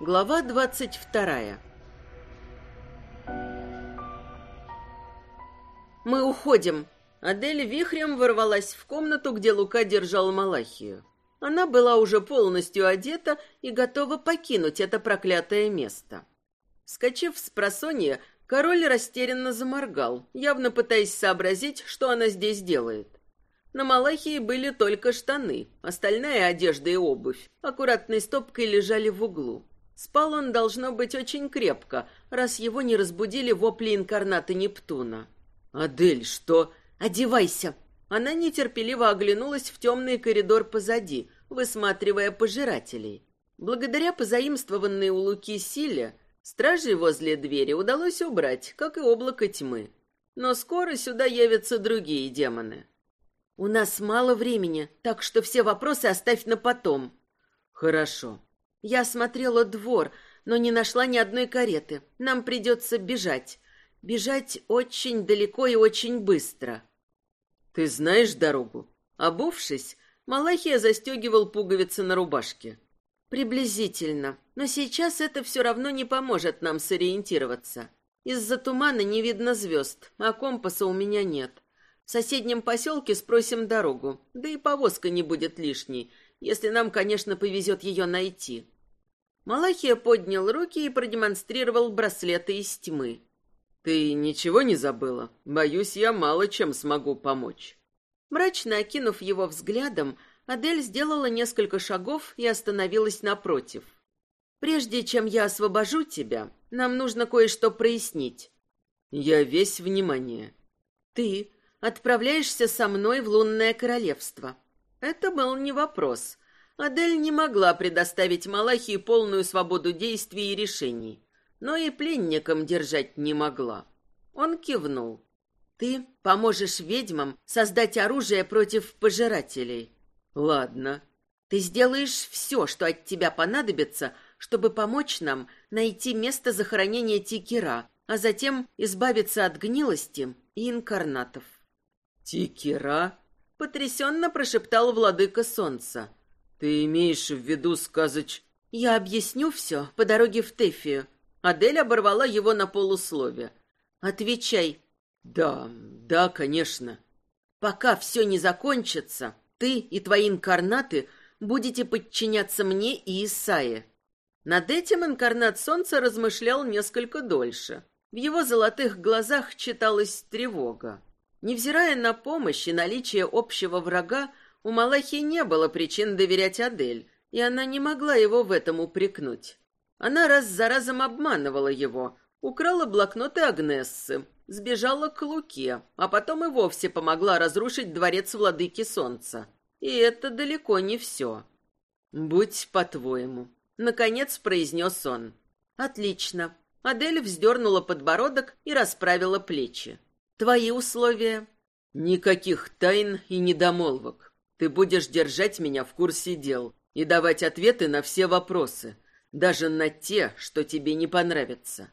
Глава двадцать вторая. «Мы уходим!» Адель вихрем ворвалась в комнату, где Лука держал Малахию. Она была уже полностью одета и готова покинуть это проклятое место. Скочив с просонья, король растерянно заморгал, явно пытаясь сообразить, что она здесь делает. На Малахии были только штаны, остальная одежда и обувь аккуратной стопкой лежали в углу. Спал он, должно быть, очень крепко, раз его не разбудили вопли инкарната Нептуна. «Адель, что?» «Одевайся!» Она нетерпеливо оглянулась в темный коридор позади, высматривая пожирателей. Благодаря позаимствованной у Луки силе, стражей возле двери удалось убрать, как и облако тьмы. Но скоро сюда явятся другие демоны. «У нас мало времени, так что все вопросы оставь на потом». «Хорошо», я осмотрела двор, но не нашла ни одной кареты. Нам придется бежать. Бежать очень далеко и очень быстро. Ты знаешь дорогу? Обувшись, Малахия застегивал пуговицы на рубашке. Приблизительно. Но сейчас это все равно не поможет нам сориентироваться. Из-за тумана не видно звезд, а компаса у меня нет. В соседнем поселке спросим дорогу, да и повозка не будет лишней, если нам, конечно, повезет ее найти. Малахия поднял руки и продемонстрировал браслеты из тьмы. «Ты ничего не забыла? Боюсь, я мало чем смогу помочь». Мрачно окинув его взглядом, Адель сделала несколько шагов и остановилась напротив. «Прежде чем я освобожу тебя, нам нужно кое-что прояснить». «Я весь внимание». «Ты отправляешься со мной в лунное королевство. Это был не вопрос. Адель не могла предоставить Малахии полную свободу действий и решений, но и пленникам держать не могла. Он кивнул. «Ты поможешь ведьмам создать оружие против пожирателей». «Ладно». «Ты сделаешь все, что от тебя понадобится, чтобы помочь нам найти место захоронения Тикера, а затем избавиться от гнилости и инкарнатов». «Тикера?» Потрясенно прошептал владыка солнца. Ты имеешь в виду сказоч... Я объясню все по дороге в Тефию. Адель оборвала его на полуслове. Отвечай. Да, да, конечно. Пока все не закончится, ты и твои инкарнаты будете подчиняться мне и Исае. Над этим инкарнат солнца размышлял несколько дольше. В его золотых глазах читалась тревога. Невзирая на помощь и наличие общего врага, у Малахи не было причин доверять Адель, и она не могла его в этом упрекнуть. Она раз за разом обманывала его, украла блокноты Агнессы, сбежала к Луке, а потом и вовсе помогла разрушить дворец владыки солнца. И это далеко не все. «Будь по-твоему», — наконец произнес он. «Отлично». Адель вздернула подбородок и расправила плечи. Твои условия? Никаких тайн и недомолвок. Ты будешь держать меня в курсе дел и давать ответы на все вопросы, даже на те, что тебе не понравятся.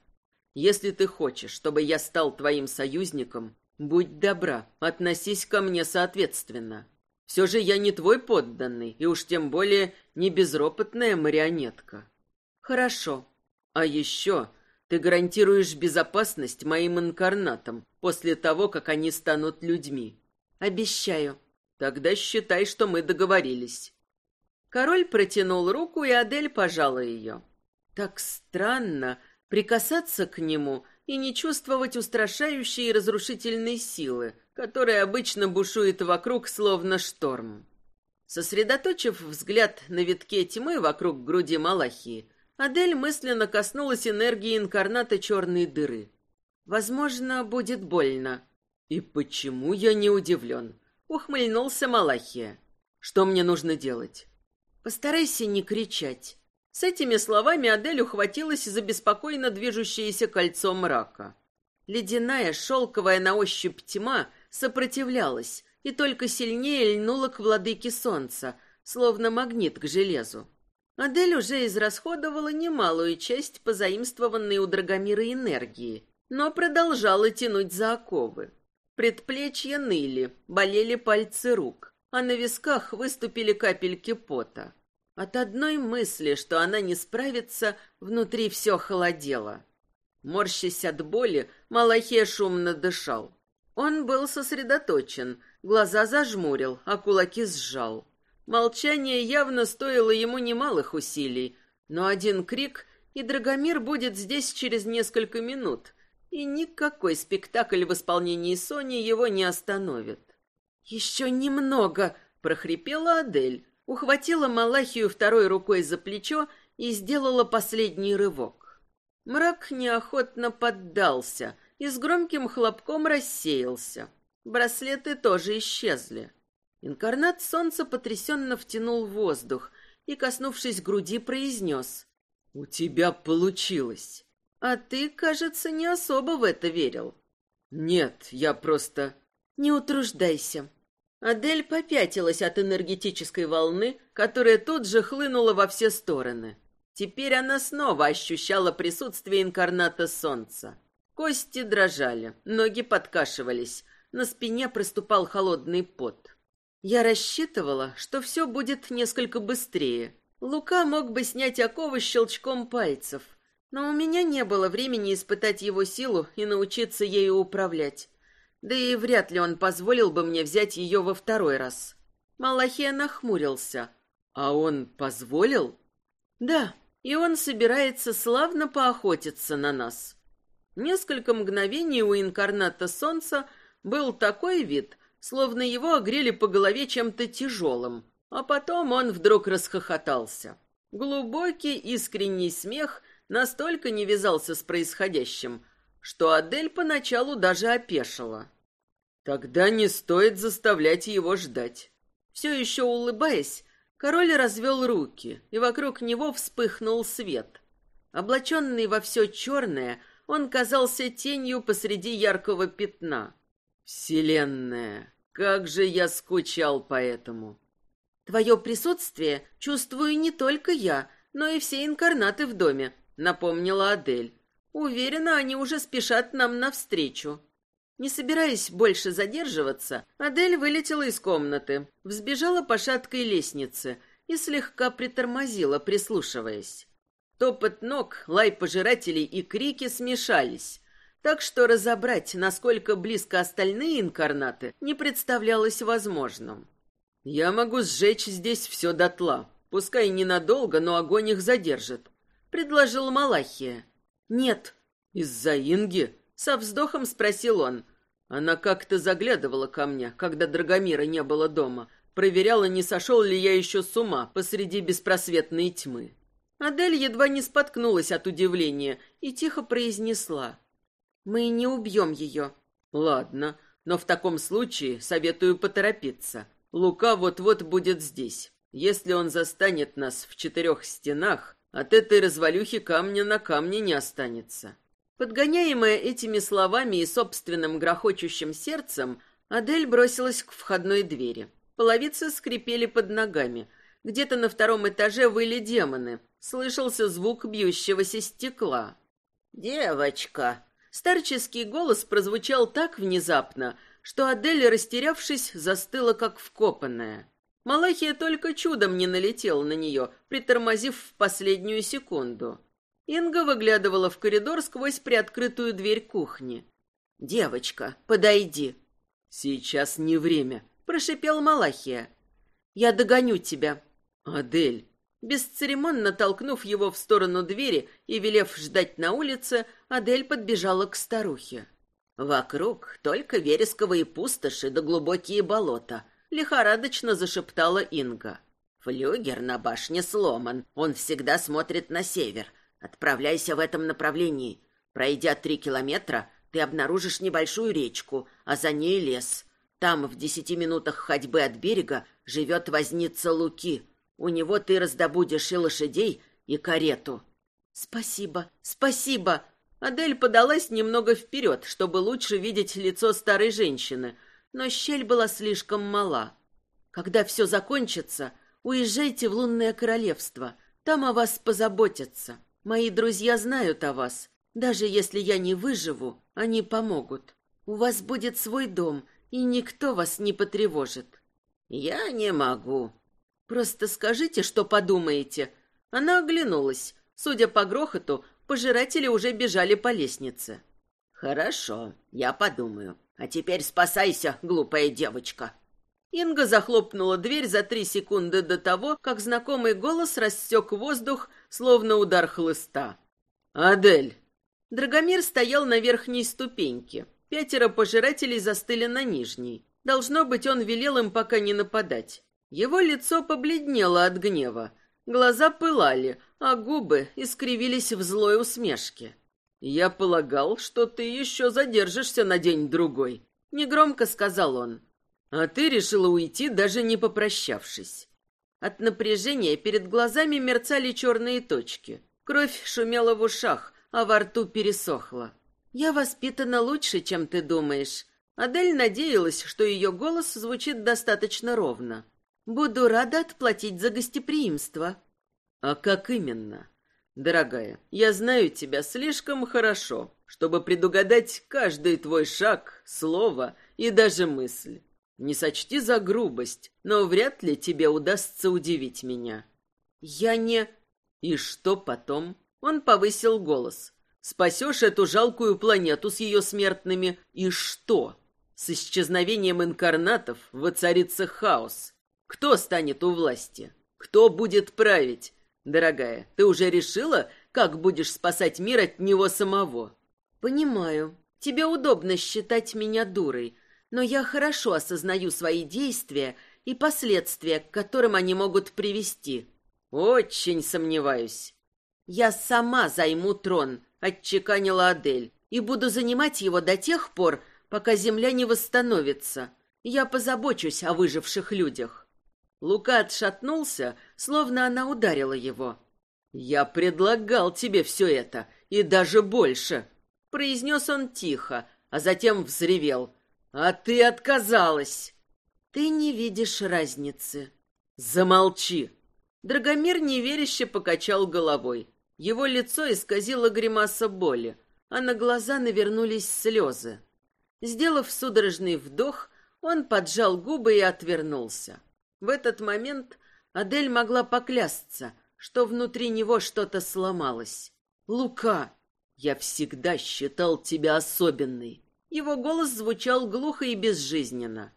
Если ты хочешь, чтобы я стал твоим союзником, будь добра, относись ко мне соответственно. Все же я не твой подданный, и уж тем более не безропотная марионетка. Хорошо. А еще ты гарантируешь безопасность моим инкарнатам после того, как они станут людьми. Обещаю. Тогда считай, что мы договорились. Король протянул руку, и Адель пожала ее. Так странно прикасаться к нему и не чувствовать устрашающей и разрушительной силы, которая обычно бушует вокруг, словно шторм. Сосредоточив взгляд на витке тьмы вокруг груди Малахии, Адель мысленно коснулась энергии инкарната черной дыры. Возможно, будет больно. И почему я не удивлен? Ухмыльнулся Малахия. Что мне нужно делать? Постарайся не кричать. С этими словами Адель ухватилась за беспокойно движущееся кольцо мрака. Ледяная, шелковая на ощупь тьма сопротивлялась и только сильнее льнула к владыке солнца, словно магнит к железу. Адель уже израсходовала немалую часть позаимствованной у Драгомира энергии, но продолжала тянуть за оковы. Предплечья ныли, болели пальцы рук, а на висках выступили капельки пота. От одной мысли, что она не справится, внутри все холодело. Морщась от боли, Малахия шумно дышал. Он был сосредоточен, глаза зажмурил, а кулаки сжал. Молчание явно стоило ему немалых усилий, но один крик, и Драгомир будет здесь через несколько минут, и никакой спектакль в исполнении Сони его не остановит. «Еще немного!» — прохрипела Адель, ухватила Малахию второй рукой за плечо и сделала последний рывок. Мрак неохотно поддался и с громким хлопком рассеялся. Браслеты тоже исчезли. Инкарнат солнца потрясенно втянул воздух и, коснувшись груди, произнес. «У тебя получилось!» «А ты, кажется, не особо в это верил». «Нет, я просто...» «Не утруждайся». Адель попятилась от энергетической волны, которая тут же хлынула во все стороны. Теперь она снова ощущала присутствие инкарната солнца. Кости дрожали, ноги подкашивались, на спине проступал холодный пот. Я рассчитывала, что все будет несколько быстрее. Лука мог бы снять оковы щелчком пальцев, но у меня не было времени испытать его силу и научиться ею управлять. Да и вряд ли он позволил бы мне взять ее во второй раз. Малахия нахмурился. А он позволил? Да, и он собирается славно поохотиться на нас. Несколько мгновений у инкарната солнца был такой вид, словно его огрели по голове чем-то тяжелым, а потом он вдруг расхохотался. Глубокий искренний смех настолько не вязался с происходящим, что Адель поначалу даже опешила. Тогда не стоит заставлять его ждать. Все еще улыбаясь, король развел руки, и вокруг него вспыхнул свет. Облаченный во все черное, он казался тенью посреди яркого пятна. Вселенная! Как же я скучал по этому. Твое присутствие чувствую не только я, но и все инкарнаты в доме, напомнила Адель. Уверена, они уже спешат нам навстречу. Не собираясь больше задерживаться, Адель вылетела из комнаты, взбежала по шаткой лестнице и слегка притормозила, прислушиваясь. Топот ног, лай пожирателей и крики смешались, так что разобрать, насколько близко остальные инкарнаты, не представлялось возможным. «Я могу сжечь здесь все дотла. Пускай ненадолго, но огонь их задержит», — предложил Малахия. «Нет». «Из-за Инги?» — со вздохом спросил он. Она как-то заглядывала ко мне, когда Драгомира не было дома, проверяла, не сошел ли я еще с ума посреди беспросветной тьмы. Адель едва не споткнулась от удивления и тихо произнесла. Мы не убьем ее. Ладно, но в таком случае советую поторопиться. Лука вот-вот будет здесь. Если он застанет нас в четырех стенах, от этой развалюхи камня на камне не останется. Подгоняемая этими словами и собственным грохочущим сердцем, Адель бросилась к входной двери. Половицы скрипели под ногами. Где-то на втором этаже выли демоны. Слышался звук бьющегося стекла. «Девочка!» Старческий голос прозвучал так внезапно, что Адель, растерявшись, застыла как вкопанная. Малахия только чудом не налетел на нее, притормозив в последнюю секунду. Инга выглядывала в коридор сквозь приоткрытую дверь кухни. «Девочка, подойди». «Сейчас не время», — прошипел Малахия. «Я догоню тебя». «Адель, Бесцеремонно толкнув его в сторону двери и велев ждать на улице, Адель подбежала к старухе. «Вокруг только вересковые пустоши да глубокие болота», — лихорадочно зашептала Инга. «Флюгер на башне сломан, он всегда смотрит на север. Отправляйся в этом направлении. Пройдя три километра, ты обнаружишь небольшую речку, а за ней лес. Там, в десяти минутах ходьбы от берега, живет возница Луки — у него ты раздобудешь и лошадей, и карету. Спасибо, спасибо. Адель подалась немного вперед, чтобы лучше видеть лицо старой женщины, но щель была слишком мала. Когда все закончится, уезжайте в лунное королевство. Там о вас позаботятся. Мои друзья знают о вас. Даже если я не выживу, они помогут. У вас будет свой дом, и никто вас не потревожит. Я не могу, Просто скажите, что подумаете. Она оглянулась. Судя по грохоту, пожиратели уже бежали по лестнице. Хорошо, я подумаю. А теперь спасайся, глупая девочка. Инга захлопнула дверь за три секунды до того, как знакомый голос рассек воздух, словно удар хлыста. «Адель!» Драгомир стоял на верхней ступеньке. Пятеро пожирателей застыли на нижней. Должно быть, он велел им пока не нападать. Его лицо побледнело от гнева. Глаза пылали, а губы искривились в злой усмешке. «Я полагал, что ты еще задержишься на день-другой», — негромко сказал он. «А ты решила уйти, даже не попрощавшись». От напряжения перед глазами мерцали черные точки. Кровь шумела в ушах, а во рту пересохла. «Я воспитана лучше, чем ты думаешь». Адель надеялась, что ее голос звучит достаточно ровно. «Буду рада отплатить за гостеприимство». «А как именно?» «Дорогая, я знаю тебя слишком хорошо, чтобы предугадать каждый твой шаг, слово и даже мысль. Не сочти за грубость, но вряд ли тебе удастся удивить меня». «Я не...» «И что потом?» Он повысил голос. «Спасешь эту жалкую планету с ее смертными, и что?» С исчезновением инкарнатов воцарится хаос. Кто станет у власти? Кто будет править? Дорогая, ты уже решила, как будешь спасать мир от него самого? Понимаю. Тебе удобно считать меня дурой, но я хорошо осознаю свои действия и последствия, к которым они могут привести. Очень сомневаюсь. Я сама займу трон, отчеканила Адель, и буду занимать его до тех пор, пока земля не восстановится. Я позабочусь о выживших людях. Лука отшатнулся, словно она ударила его. «Я предлагал тебе все это, и даже больше», — произнес он тихо, а затем взревел. «А ты отказалась!» «Ты не видишь разницы». «Замолчи!» Драгомир неверяще покачал головой. Его лицо исказило гримаса боли, а на глаза навернулись слезы. Сделав судорожный вдох, он поджал губы и отвернулся. В этот момент Адель могла поклясться, что внутри него что-то сломалось. «Лука, я всегда считал тебя особенной». Его голос звучал глухо и безжизненно.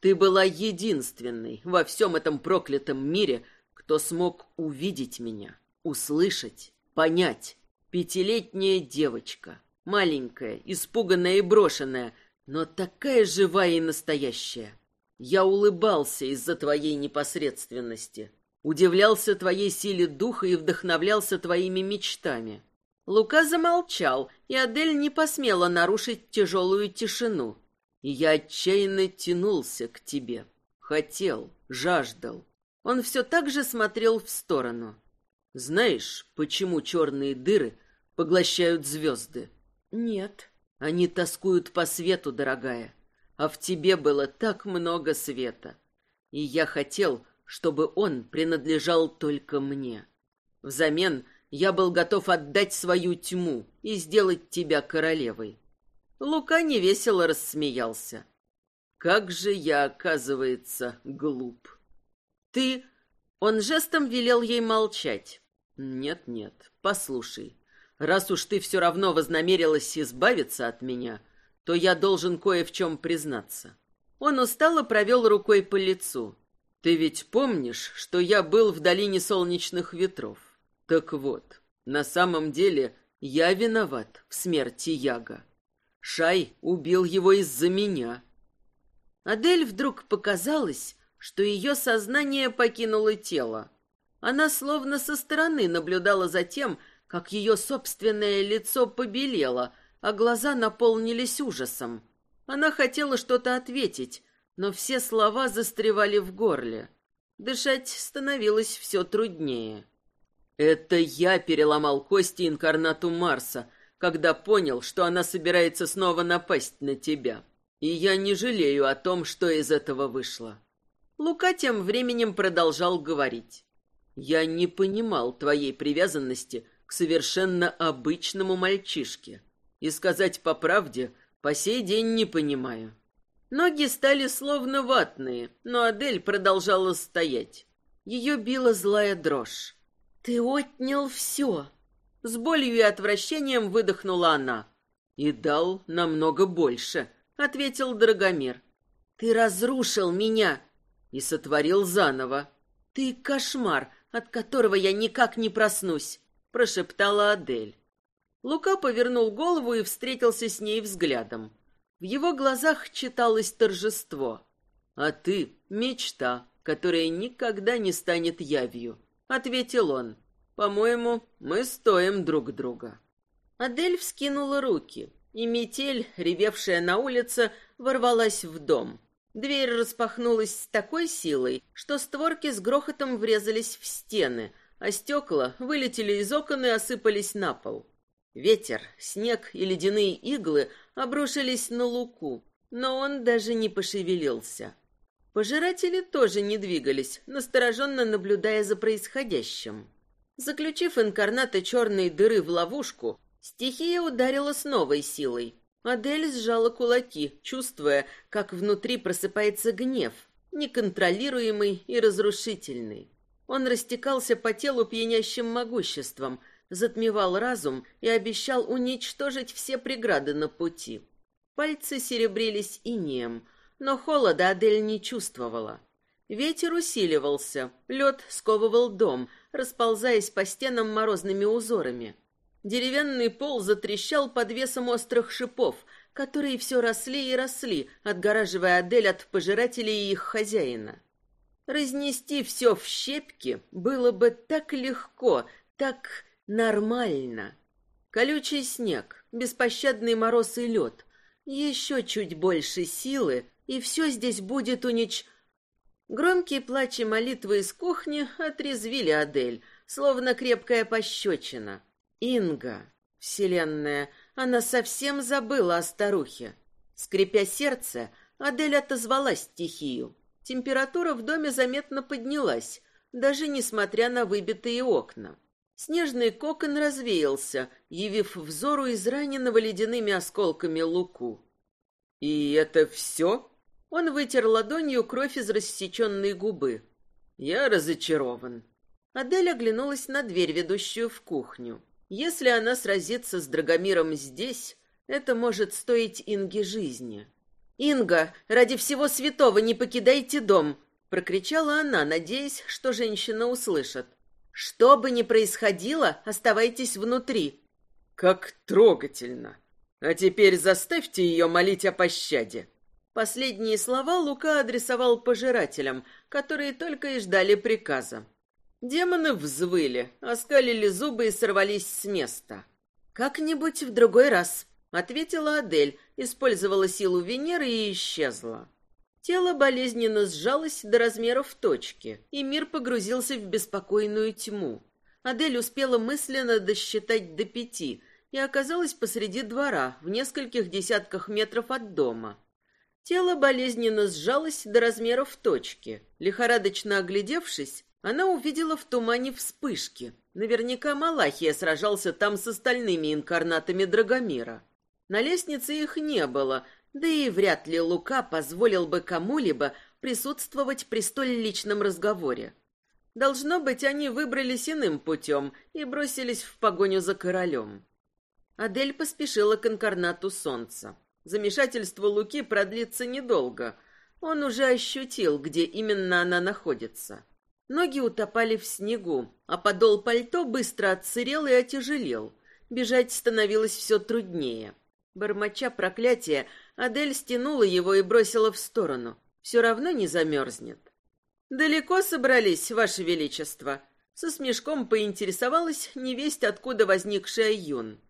«Ты была единственной во всем этом проклятом мире, кто смог увидеть меня, услышать, понять. Пятилетняя девочка, маленькая, испуганная и брошенная, но такая живая и настоящая. Я улыбался из-за твоей непосредственности, удивлялся твоей силе духа и вдохновлялся твоими мечтами. Лука замолчал, и Адель не посмела нарушить тяжелую тишину. И я отчаянно тянулся к тебе. Хотел, жаждал. Он все так же смотрел в сторону. Знаешь, почему черные дыры поглощают звезды? Нет. Они тоскуют по свету, дорогая а в тебе было так много света. И я хотел, чтобы он принадлежал только мне. Взамен я был готов отдать свою тьму и сделать тебя королевой. Лука невесело рассмеялся. Как же я, оказывается, глуп. Ты... Он жестом велел ей молчать. Нет-нет, послушай. Раз уж ты все равно вознамерилась избавиться от меня, то я должен кое в чем признаться. Он устало провел рукой по лицу. Ты ведь помнишь, что я был в долине солнечных ветров? Так вот, на самом деле я виноват в смерти Яга. Шай убил его из-за меня. Адель вдруг показалось, что ее сознание покинуло тело. Она словно со стороны наблюдала за тем, как ее собственное лицо побелело, а глаза наполнились ужасом. Она хотела что-то ответить, но все слова застревали в горле. Дышать становилось все труднее. «Это я переломал кости инкарнату Марса, когда понял, что она собирается снова напасть на тебя. И я не жалею о том, что из этого вышло». Лука тем временем продолжал говорить. «Я не понимал твоей привязанности к совершенно обычному мальчишке. И сказать по правде, по сей день не понимаю. Ноги стали словно ватные, но Адель продолжала стоять. Ее била злая дрожь. «Ты отнял все!» С болью и отвращением выдохнула она. «И дал намного больше», — ответил Драгомир. «Ты разрушил меня и сотворил заново. Ты кошмар, от которого я никак не проснусь», — прошептала Адель. Лука повернул голову и встретился с ней взглядом. В его глазах читалось торжество. «А ты — мечта, которая никогда не станет явью», — ответил он. «По-моему, мы стоим друг друга». Адель вскинула руки, и метель, ревевшая на улице, ворвалась в дом. Дверь распахнулась с такой силой, что створки с грохотом врезались в стены, а стекла вылетели из окон и осыпались на пол. Ветер, снег и ледяные иглы обрушились на Луку, но он даже не пошевелился. Пожиратели тоже не двигались, настороженно наблюдая за происходящим. Заключив инкарната черной дыры в ловушку, стихия ударила с новой силой. Адель сжала кулаки, чувствуя, как внутри просыпается гнев, неконтролируемый и разрушительный. Он растекался по телу пьянящим могуществом, затмевал разум и обещал уничтожить все преграды на пути. Пальцы серебрились инеем, но холода Адель не чувствовала. Ветер усиливался, лед сковывал дом, расползаясь по стенам морозными узорами. Деревянный пол затрещал под весом острых шипов, которые все росли и росли, отгораживая Адель от пожирателей и их хозяина. Разнести все в щепки было бы так легко, так Нормально. Колючий снег, беспощадный мороз и лед. Еще чуть больше силы, и все здесь будет унич... Громкие плачи молитвы из кухни отрезвили Адель, словно крепкая пощечина. Инга, вселенная, она совсем забыла о старухе. Скрипя сердце, Адель отозвалась стихию. Температура в доме заметно поднялась, даже несмотря на выбитые окна. Снежный кокон развеялся, явив взору израненного ледяными осколками луку. «И это все?» Он вытер ладонью кровь из рассеченной губы. «Я разочарован». Адель оглянулась на дверь, ведущую в кухню. Если она сразится с Драгомиром здесь, это может стоить Инге жизни. «Инга, ради всего святого не покидайте дом!» — прокричала она, надеясь, что женщина услышит. Что бы ни происходило, оставайтесь внутри. Как трогательно. А теперь заставьте ее молить о пощаде. Последние слова Лука адресовал пожирателям, которые только и ждали приказа. Демоны взвыли, оскалили зубы и сорвались с места. «Как-нибудь в другой раз», — ответила Адель, использовала силу Венеры и исчезла. Тело болезненно сжалось до размеров точки, и мир погрузился в беспокойную тьму. Адель успела мысленно досчитать до пяти и оказалась посреди двора, в нескольких десятках метров от дома. Тело болезненно сжалось до размеров точки. Лихорадочно оглядевшись, она увидела в тумане вспышки. Наверняка Малахия сражался там с остальными инкарнатами Драгомира. На лестнице их не было, да и вряд ли Лука позволил бы кому-либо присутствовать при столь личном разговоре. Должно быть, они выбрались иным путем и бросились в погоню за королем. Адель поспешила к инкарнату солнца. Замешательство Луки продлится недолго. Он уже ощутил, где именно она находится. Ноги утопали в снегу, а подол пальто быстро отсырел и отяжелел. Бежать становилось все труднее. Бормоча проклятия, Адель стянула его и бросила в сторону. Все равно не замерзнет. «Далеко собрались, Ваше Величество?» Со смешком поинтересовалась невесть, откуда возникшая Юн.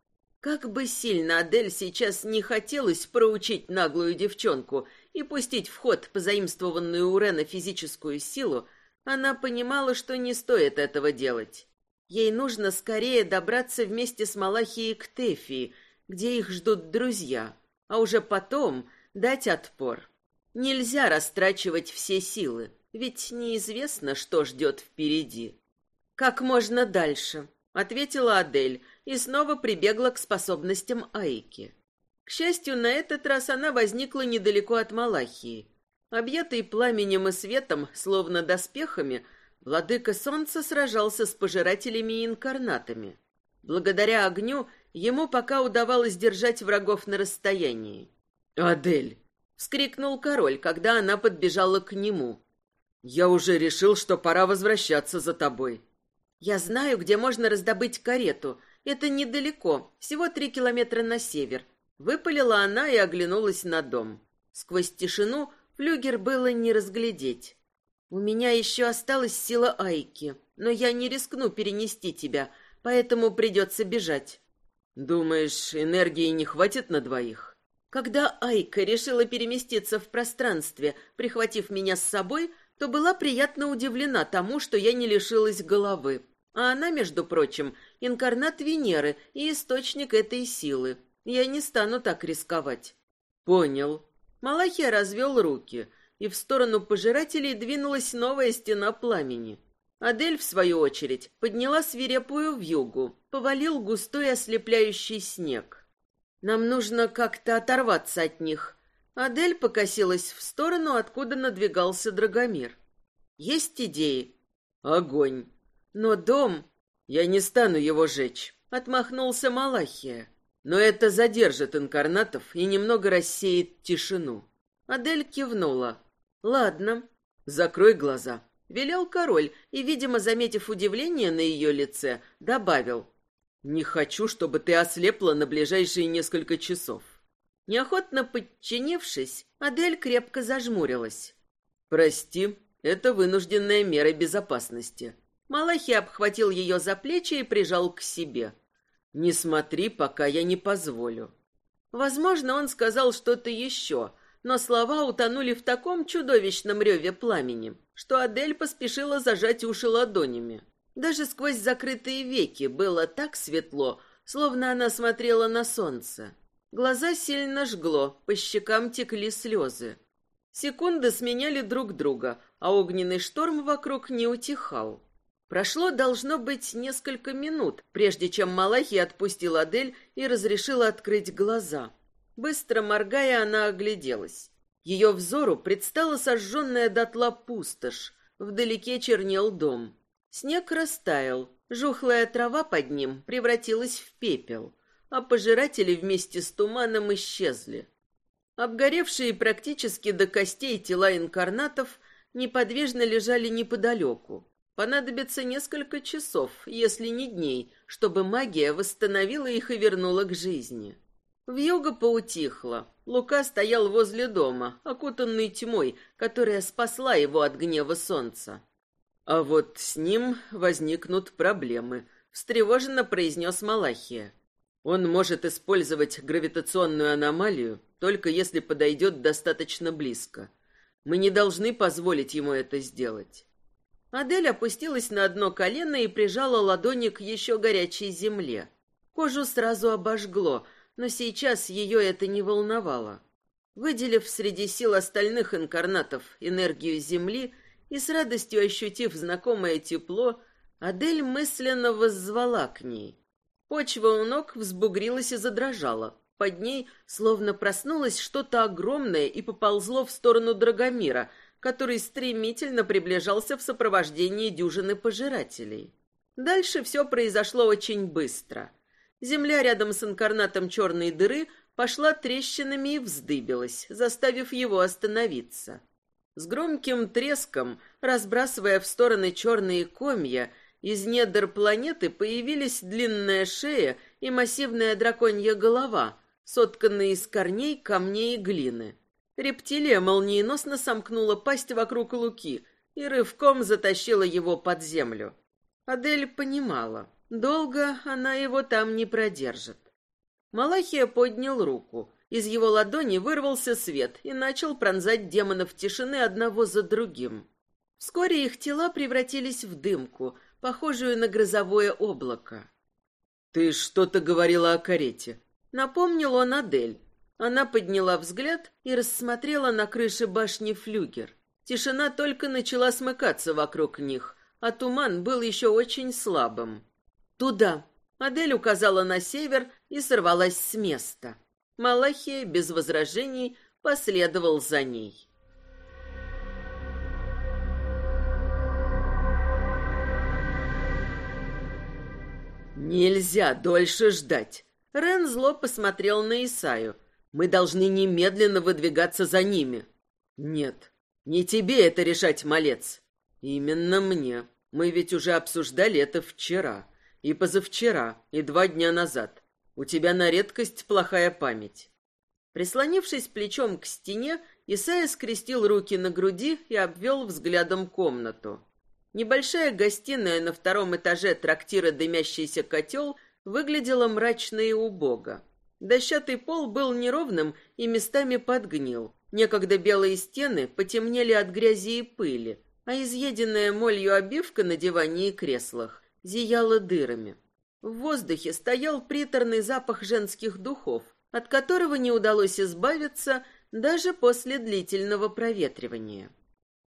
Как бы сильно Адель сейчас не хотелось проучить наглую девчонку и пустить в ход позаимствованную у Рена физическую силу, она понимала, что не стоит этого делать. Ей нужно скорее добраться вместе с Малахией к Тефии, где их ждут друзья — а уже потом дать отпор. Нельзя растрачивать все силы, ведь неизвестно, что ждет впереди. «Как можно дальше?» — ответила Адель и снова прибегла к способностям Айки. К счастью, на этот раз она возникла недалеко от Малахии. Объятый пламенем и светом, словно доспехами, владыка солнца сражался с пожирателями и инкарнатами. Благодаря огню ему пока удавалось держать врагов на расстоянии. «Адель!» — вскрикнул король, когда она подбежала к нему. «Я уже решил, что пора возвращаться за тобой». «Я знаю, где можно раздобыть карету. Это недалеко, всего три километра на север». Выпалила она и оглянулась на дом. Сквозь тишину флюгер было не разглядеть. «У меня еще осталась сила Айки, но я не рискну перенести тебя, поэтому придется бежать». «Думаешь, энергии не хватит на двоих?» Когда Айка решила переместиться в пространстве, прихватив меня с собой, то была приятно удивлена тому, что я не лишилась головы. А она, между прочим, инкарнат Венеры и источник этой силы. Я не стану так рисковать. Понял. Малахия развел руки, и в сторону пожирателей двинулась новая стена пламени. Адель, в свою очередь, подняла свирепую вьюгу, повалил густой ослепляющий снег. Нам нужно как-то оторваться от них. Адель покосилась в сторону, откуда надвигался Драгомир. Есть идеи? Огонь. Но дом... Я не стану его жечь, отмахнулся Малахия. Но это задержит инкарнатов и немного рассеет тишину. Адель кивнула. Ладно, закрой глаза. Велел король и, видимо, заметив удивление на ее лице, добавил. «Не хочу, чтобы ты ослепла на ближайшие несколько часов». Неохотно подчинившись, Адель крепко зажмурилась. «Прости, это вынужденная мера безопасности». Малахи обхватил ее за плечи и прижал к себе. «Не смотри, пока я не позволю». Возможно, он сказал что-то еще, но слова утонули в таком чудовищном реве пламени, что Адель поспешила зажать уши ладонями. Даже сквозь закрытые веки было так светло, словно она смотрела на солнце. Глаза сильно жгло, по щекам текли слезы. Секунды сменяли друг друга, а огненный шторм вокруг не утихал. Прошло, должно быть, несколько минут, прежде чем Малахи отпустил Адель и разрешил открыть глаза. Быстро моргая, она огляделась. Ее взору предстала сожженная дотла пустошь. Вдалеке чернел дом. Снег растаял, жухлая трава под ним превратилась в пепел, а пожиратели вместе с туманом исчезли. Обгоревшие практически до костей тела инкарнатов неподвижно лежали неподалеку. Понадобится несколько часов, если не дней, чтобы магия восстановила их и вернула к жизни. Вьюга поутихла. Лука стоял возле дома, окутанный тьмой, которая спасла его от гнева солнца. А вот с ним возникнут проблемы, встревоженно произнес Малахия. Он может использовать гравитационную аномалию, только если подойдет достаточно близко. Мы не должны позволить ему это сделать. Адель опустилась на одно колено и прижала ладони к еще горячей земле. Кожу сразу обожгло, но сейчас ее это не волновало. Выделив среди сил остальных инкарнатов энергию Земли и с радостью ощутив знакомое тепло, Адель мысленно воззвала к ней. Почва у ног взбугрилась и задрожала. Под ней словно проснулось что-то огромное и поползло в сторону Драгомира — который стремительно приближался в сопровождении дюжины пожирателей. Дальше все произошло очень быстро. Земля рядом с инкарнатом черной дыры пошла трещинами и вздыбилась, заставив его остановиться. С громким треском, разбрасывая в стороны черные комья, из недр планеты появились длинная шея и массивная драконья голова, сотканные из корней, камней и глины. Рептилия молниеносно сомкнула пасть вокруг Луки и рывком затащила его под землю. Адель понимала, долго она его там не продержит. Малахия поднял руку. Из его ладони вырвался свет и начал пронзать демонов тишины одного за другим. Вскоре их тела превратились в дымку, похожую на грозовое облако. «Ты что-то говорила о карете», — напомнил он Адель. Она подняла взгляд и рассмотрела на крыше башни флюгер. Тишина только начала смыкаться вокруг них, а туман был еще очень слабым. «Туда!» Адель указала на север и сорвалась с места. Малахия без возражений последовал за ней. «Нельзя дольше ждать!» Рен зло посмотрел на Исаю. «Мы должны немедленно выдвигаться за ними». «Нет, не тебе это решать, малец». «Именно мне. Мы ведь уже обсуждали это вчера» и позавчера, и два дня назад. У тебя на редкость плохая память. Прислонившись плечом к стене, Исайя скрестил руки на груди и обвел взглядом комнату. Небольшая гостиная на втором этаже трактира «Дымящийся котел» выглядела мрачно и убого. Дощатый пол был неровным и местами подгнил. Некогда белые стены потемнели от грязи и пыли, а изъеденная молью обивка на диване и креслах зияла дырами. В воздухе стоял приторный запах женских духов, от которого не удалось избавиться даже после длительного проветривания.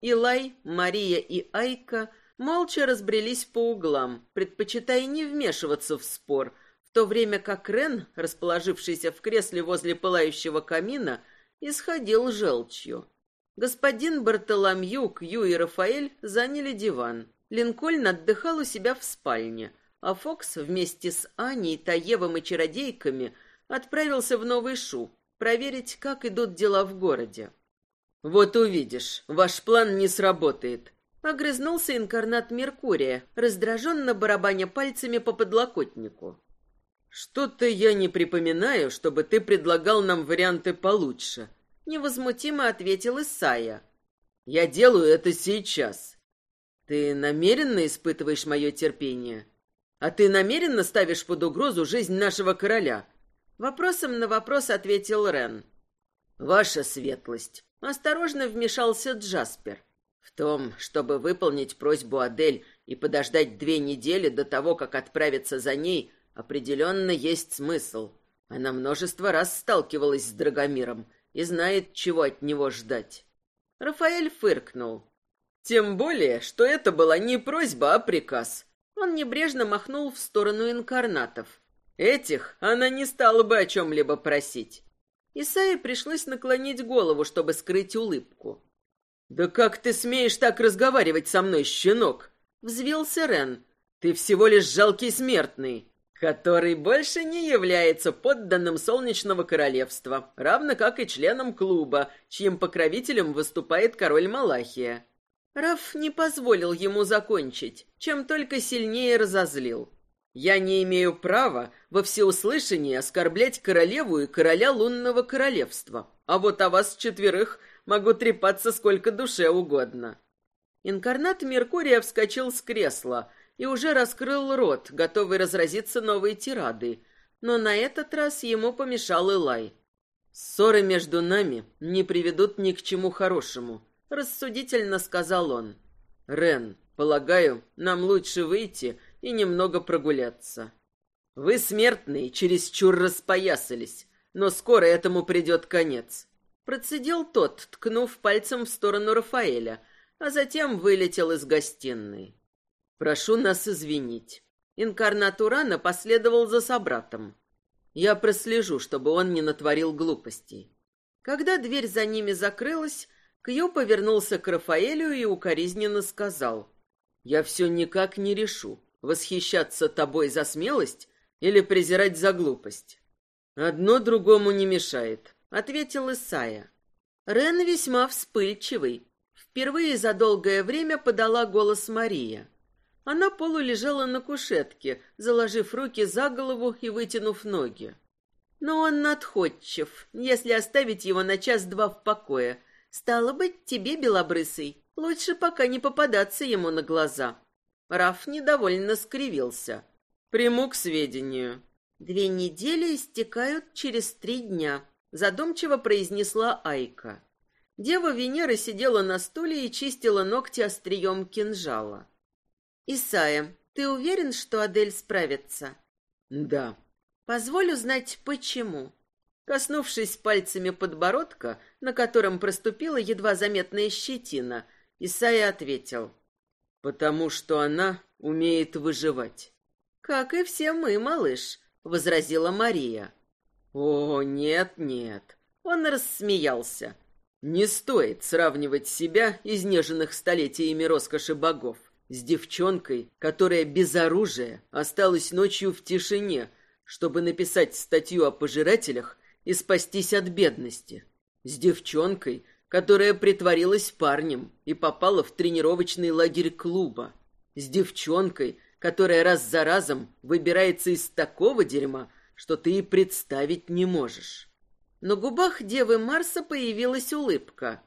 Илай, Мария и Айка молча разбрелись по углам, предпочитая не вмешиваться в спор, в то время как Рен, расположившийся в кресле возле пылающего камина, исходил желчью. Господин Бартоломью, Кью и Рафаэль заняли диван. Линкольн отдыхал у себя в спальне, а Фокс вместе с Аней, Таевом и чародейками отправился в Новый Шу проверить, как идут дела в городе. «Вот увидишь, ваш план не сработает», — огрызнулся инкарнат Меркурия, раздраженно барабаня пальцами по подлокотнику. «Что-то я не припоминаю, чтобы ты предлагал нам варианты получше», невозмутимо ответил Исайя. Я делаю это сейчас. Ты намеренно испытываешь мое терпение? А ты намеренно ставишь под угрозу жизнь нашего короля? Вопросом на вопрос ответил Рен. Ваша светлость. Осторожно вмешался Джаспер. В том, чтобы выполнить просьбу Адель и подождать две недели до того, как отправиться за ней, определенно есть смысл. Она множество раз сталкивалась с Драгомиром и знает, чего от него ждать. Рафаэль фыркнул. Тем более, что это была не просьба, а приказ. Он небрежно махнул в сторону инкарнатов. Этих она не стала бы о чем-либо просить. Исае пришлось наклонить голову, чтобы скрыть улыбку. «Да как ты смеешь так разговаривать со мной, щенок?» — взвился Рен. «Ты всего лишь жалкий смертный» который больше не является подданным Солнечного Королевства, равно как и членом клуба, чьим покровителем выступает король Малахия. Раф не позволил ему закончить, чем только сильнее разозлил. «Я не имею права во всеуслышание оскорблять королеву и короля лунного королевства, а вот о вас четверых могу трепаться сколько душе угодно». Инкарнат Меркурия вскочил с кресла, и уже раскрыл рот, готовый разразиться новой тирадой, но на этот раз ему помешал Илай. «Ссоры между нами не приведут ни к чему хорошему», — рассудительно сказал он. «Рен, полагаю, нам лучше выйти и немного прогуляться. Вы, смертные, чересчур распоясались, но скоро этому придет конец». Процедил тот, ткнув пальцем в сторону Рафаэля, а затем вылетел из гостиной. Прошу нас извинить. Инкарнат Урана последовал за собратом. Я прослежу, чтобы он не натворил глупостей. Когда дверь за ними закрылась, Кью повернулся к Рафаэлю и укоризненно сказал. «Я все никак не решу, восхищаться тобой за смелость или презирать за глупость. Одно другому не мешает», — ответил Исая. Рен весьма вспыльчивый. Впервые за долгое время подала голос Мария. Она полулежала на кушетке, заложив руки за голову и вытянув ноги. Но он надходчив, если оставить его на час-два в покое. Стало быть, тебе, белобрысый, лучше пока не попадаться ему на глаза. Раф недовольно скривился. Приму к сведению. Две недели истекают через три дня, задумчиво произнесла Айка. Дева Венера сидела на стуле и чистила ногти острием кинжала. «Исайя, ты уверен, что Адель справится?» «Да». «Позволь узнать, почему». Коснувшись пальцами подбородка, на котором проступила едва заметная щетина, Исайя ответил. «Потому что она умеет выживать». «Как и все мы, малыш», — возразила Мария. «О, нет, нет». Он рассмеялся. «Не стоит сравнивать себя, изнеженных столетиями роскоши богов. с девчонкой, которая без оружия осталась ночью в тишине, чтобы написать статью о пожирателях и спастись от бедности. С девчонкой, которая притворилась парнем и попала в тренировочный лагерь клуба. С девчонкой, которая раз за разом выбирается из такого дерьма, что ты и представить не можешь. На губах девы Марса появилась улыбка.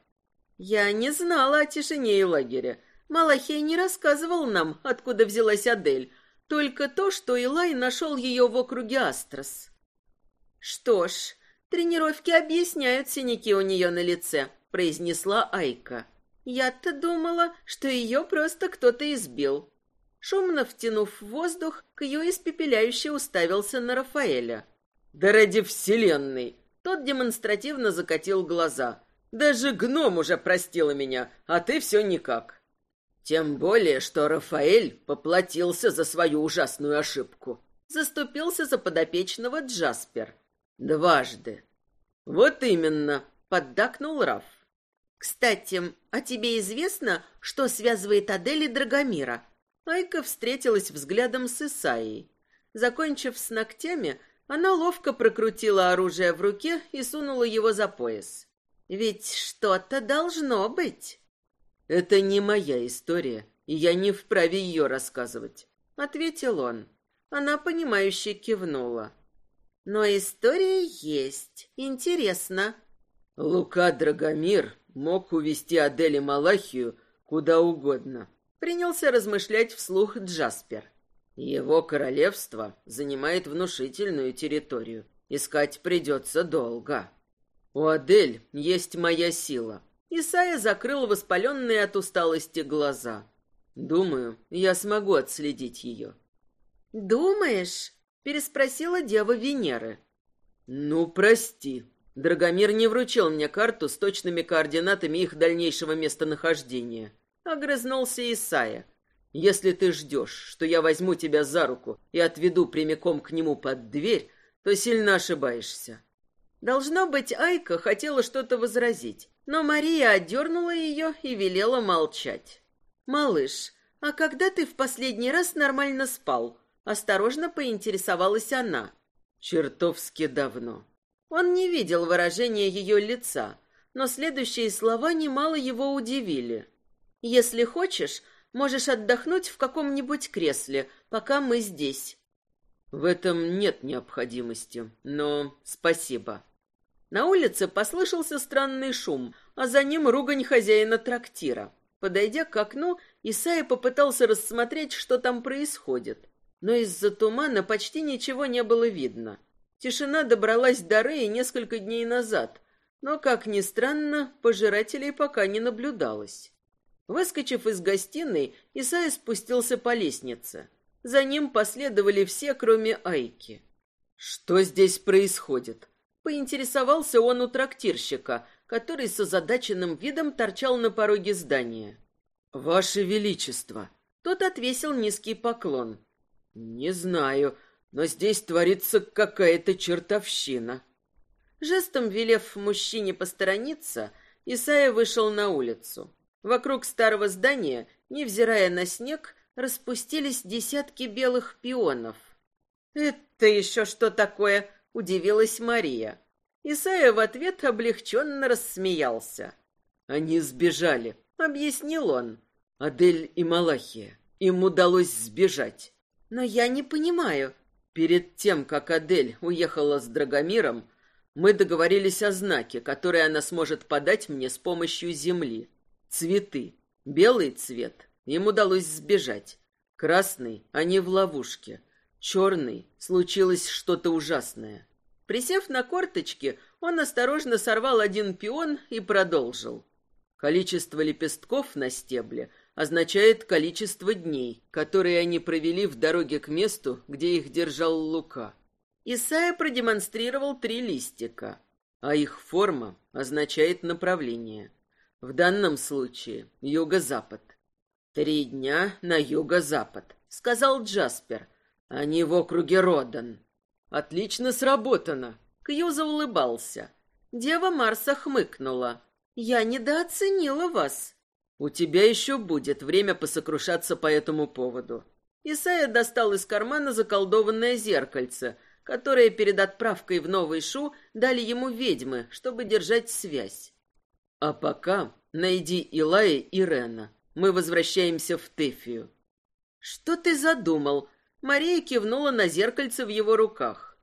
«Я не знала о тишине и лагере. Малахей не рассказывал нам, откуда взялась Адель, только то, что Илай нашел ее в округе Астрос». «Что ж, тренировки объясняют синяки у нее на лице», — произнесла Айка. «Я-то думала, что ее просто кто-то избил». Шумно втянув воздух, Кью испепеляюще уставился на Рафаэля. «Да ради вселенной!» Тот демонстративно закатил глаза. «Даже гном уже простила меня, а ты все никак». Тем более, что Рафаэль поплатился за свою ужасную ошибку. Заступился за подопечного Джаспер. Дважды. Вот именно, поддакнул Раф. Кстати, а тебе известно, что связывает Адель и Драгомира? Айка встретилась взглядом с Исаией. Закончив с ногтями, она ловко прокрутила оружие в руке и сунула его за пояс. Ведь что-то должно быть. Это не моя история, и я не вправе ее рассказывать, ответил он. Она понимающе кивнула. Но история есть. Интересно. Лука Драгомир мог увести Адели Малахию куда угодно. Принялся размышлять вслух Джаспер. Его королевство занимает внушительную территорию. Искать придется долго. У Адель есть моя сила. Исайя закрыл воспаленные от усталости глаза. Думаю, я смогу отследить ее. «Думаешь?» — переспросила дева Венеры. «Ну, прости. Драгомир не вручил мне карту с точными координатами их дальнейшего местонахождения». Огрызнулся Исайя. Если ты ждешь, что я возьму тебя за руку и отведу прямиком к нему под дверь, то сильно ошибаешься. Должно быть, Айка хотела что-то возразить, но Мария отдернула ее и велела молчать. «Малыш, а когда ты в последний раз нормально спал?» Осторожно поинтересовалась она. Чертовски давно. Он не видел выражения ее лица, но следующие слова немало его удивили. «Если хочешь, Можешь отдохнуть в каком-нибудь кресле, пока мы здесь. В этом нет необходимости, но спасибо. На улице послышался странный шум, а за ним ругань хозяина трактира. Подойдя к окну, Исайя попытался рассмотреть, что там происходит. Но из-за тумана почти ничего не было видно. Тишина добралась до Реи несколько дней назад, но, как ни странно, пожирателей пока не наблюдалось. Выскочив из гостиной, Исайя спустился по лестнице. За ним последовали все, кроме Айки. «Что здесь происходит?» Поинтересовался он у трактирщика, который с озадаченным видом торчал на пороге здания. «Ваше Величество!» Тот отвесил низкий поклон. «Не знаю, но здесь творится какая-то чертовщина». Жестом велев мужчине посторониться, Исайя вышел на улицу. Вокруг старого здания, невзирая на снег, распустились десятки белых пионов. «Это еще что такое?» — удивилась Мария. Исайя в ответ облегченно рассмеялся. «Они сбежали», — объяснил он. «Адель и Малахия. Им удалось сбежать». «Но я не понимаю». Перед тем, как Адель уехала с Драгомиром, мы договорились о знаке, который она сможет подать мне с помощью земли. Цветы. Белый цвет. Им удалось сбежать. Красный, они в ловушке. Черный, случилось что-то ужасное. Присев на корточки, он осторожно сорвал один пион и продолжил. Количество лепестков на стебле означает количество дней, которые они провели в дороге к месту, где их держал Лука. Исайя продемонстрировал три листика, а их форма означает направление. В данном случае юго-запад. Три дня на юго-запад, сказал Джаспер. Они в округе Родан. Отлично сработано. Кьюза улыбался. Дева Марса хмыкнула. Я недооценила вас. У тебя еще будет время посокрушаться по этому поводу. Исайя достал из кармана заколдованное зеркальце, которое перед отправкой в Новый Шу дали ему ведьмы, чтобы держать связь. А пока найди Илая и Рена. Мы возвращаемся в Тефию. Что ты задумал? Мария кивнула на зеркальце в его руках.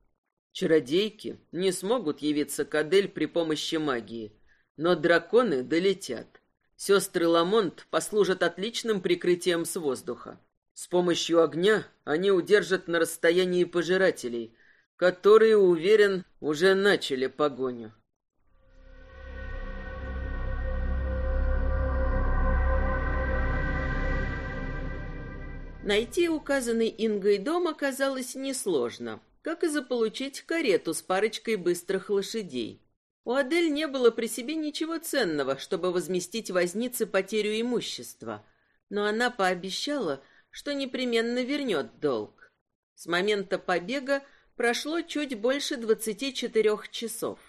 Чародейки не смогут явиться к Адель при помощи магии, но драконы долетят. Сестры Ламонт послужат отличным прикрытием с воздуха. С помощью огня они удержат на расстоянии пожирателей, которые, уверен, уже начали погоню. Найти указанный Ингой дом оказалось несложно, как и заполучить карету с парочкой быстрых лошадей. У Адель не было при себе ничего ценного, чтобы возместить вознице потерю имущества, но она пообещала, что непременно вернет долг. С момента побега прошло чуть больше двадцати четырех часов.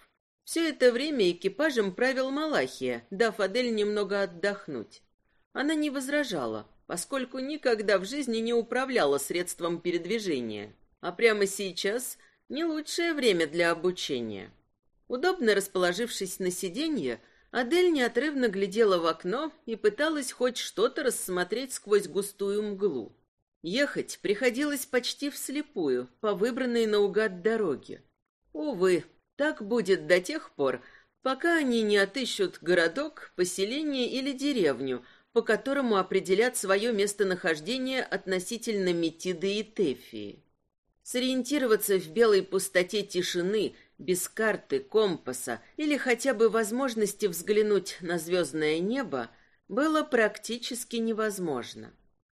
Все это время экипажем правил Малахия, дав Адель немного отдохнуть. Она не возражала, поскольку никогда в жизни не управляла средством передвижения, а прямо сейчас не лучшее время для обучения. Удобно расположившись на сиденье, Адель неотрывно глядела в окно и пыталась хоть что-то рассмотреть сквозь густую мглу. Ехать приходилось почти вслепую, по выбранной наугад дороге. Увы, так будет до тех пор, пока они не отыщут городок, поселение или деревню, по которому определят свое местонахождение относительно Метиды и Тефии. Сориентироваться в белой пустоте тишины, без карты, компаса или хотя бы возможности взглянуть на звездное небо было практически невозможно.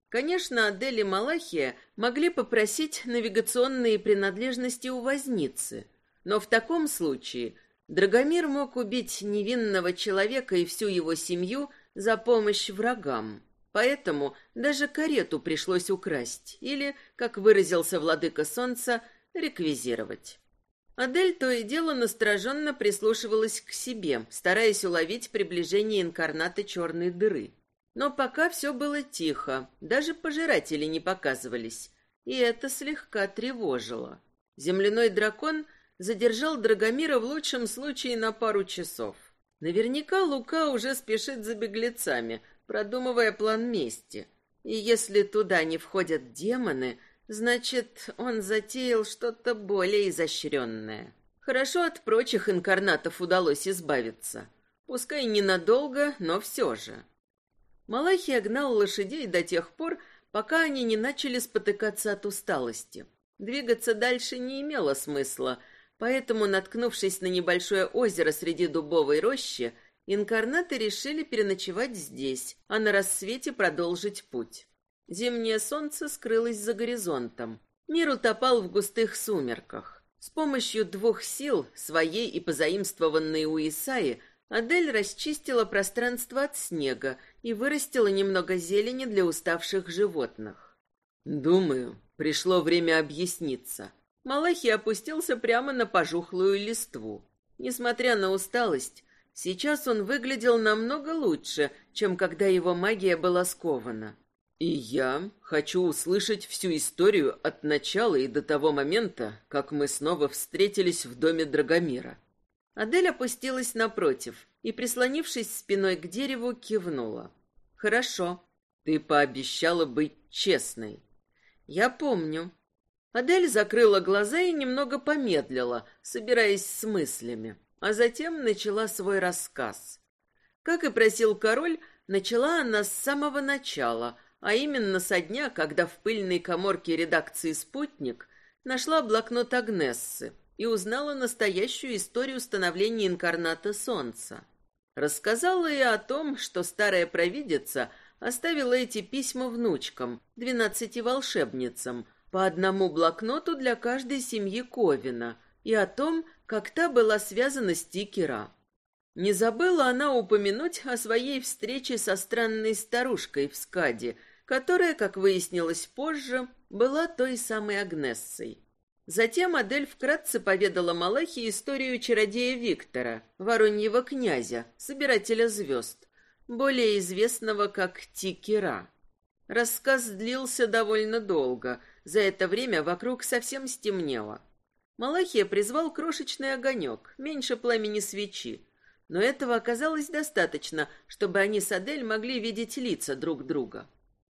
Конечно, Адель и Малахия могли попросить навигационные принадлежности у возницы, но в таком случае Драгомир мог убить невинного человека и всю его семью за помощь врагам. Поэтому даже карету пришлось украсть или, как выразился владыка солнца, реквизировать. Адель то и дело настороженно прислушивалась к себе, стараясь уловить приближение инкарната черной дыры. Но пока все было тихо, даже пожиратели не показывались, и это слегка тревожило. Земляной дракон задержал Драгомира в лучшем случае на пару часов. Наверняка Лука уже спешит за беглецами, продумывая план мести. И если туда не входят демоны, значит, он затеял что-то более изощренное. Хорошо от прочих инкарнатов удалось избавиться. Пускай ненадолго, но все же. Малахий гнал лошадей до тех пор, пока они не начали спотыкаться от усталости. Двигаться дальше не имело смысла, Поэтому, наткнувшись на небольшое озеро среди дубовой рощи, инкарнаты решили переночевать здесь, а на рассвете продолжить путь. Зимнее солнце скрылось за горизонтом. Мир утопал в густых сумерках. С помощью двух сил, своей и позаимствованной у Исаи, Адель расчистила пространство от снега и вырастила немного зелени для уставших животных. «Думаю, пришло время объясниться», Малахий опустился прямо на пожухлую листву. Несмотря на усталость, сейчас он выглядел намного лучше, чем когда его магия была скована. И я хочу услышать всю историю от начала и до того момента, как мы снова встретились в доме Драгомира. Адель опустилась напротив и, прислонившись спиной к дереву, кивнула. «Хорошо. Ты пообещала быть честной». «Я помню. Адель закрыла глаза и немного помедлила, собираясь с мыслями, а затем начала свой рассказ. Как и просил король, начала она с самого начала, а именно со дня, когда в пыльной коморке редакции «Спутник» нашла блокнот Агнессы и узнала настоящую историю становления инкарната Солнца. Рассказала и о том, что старая провидица оставила эти письма внучкам, двенадцати волшебницам – по одному блокноту для каждой семьи Ковина, и о том, как та была связана с Тикера. Не забыла она упомянуть о своей встрече со странной старушкой в Скаде, которая, как выяснилось позже, была той самой Агнессой. Затем Адель вкратце поведала Малахе историю чародея Виктора, вороньего князя, собирателя звезд, более известного как Тикера. Рассказ длился довольно долго. За это время вокруг совсем стемнело. Малахия призвал крошечный огонек, меньше пламени свечи. Но этого оказалось достаточно, чтобы они с Адель могли видеть лица друг друга.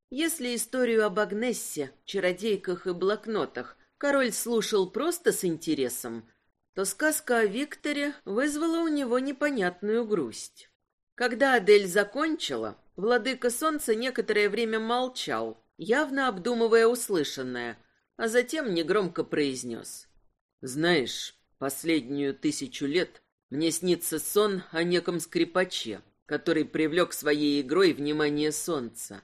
Если историю об Агнессе, чародейках и блокнотах король слушал просто с интересом, то сказка о Викторе вызвала у него непонятную грусть. Когда Адель закончила, владыка солнца некоторое время молчал, явно обдумывая услышанное, а затем негромко произнес. «Знаешь, последнюю тысячу лет мне снится сон о неком скрипаче, который привлек своей игрой внимание солнца.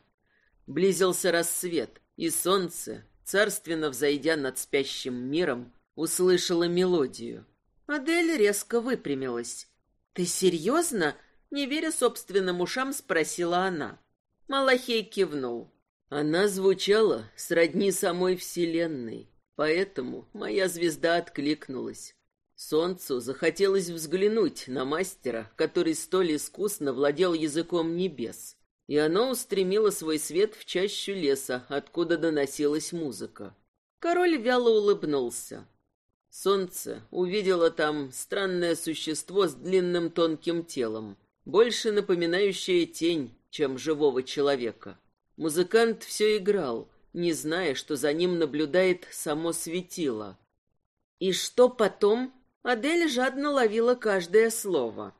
Близился рассвет, и солнце, царственно взойдя над спящим миром, услышала мелодию. Адель резко выпрямилась. «Ты серьезно?» Не веря собственным ушам, спросила она. Малахей кивнул. Она звучала сродни самой Вселенной, поэтому моя звезда откликнулась. Солнцу захотелось взглянуть на мастера, который столь искусно владел языком небес, и оно устремило свой свет в чащу леса, откуда доносилась музыка. Король вяло улыбнулся. Солнце увидело там странное существо с длинным тонким телом, больше напоминающее тень, чем живого человека. Музыкант все играл, не зная, что за ним наблюдает само светило. И что потом? Адель жадно ловила каждое слово.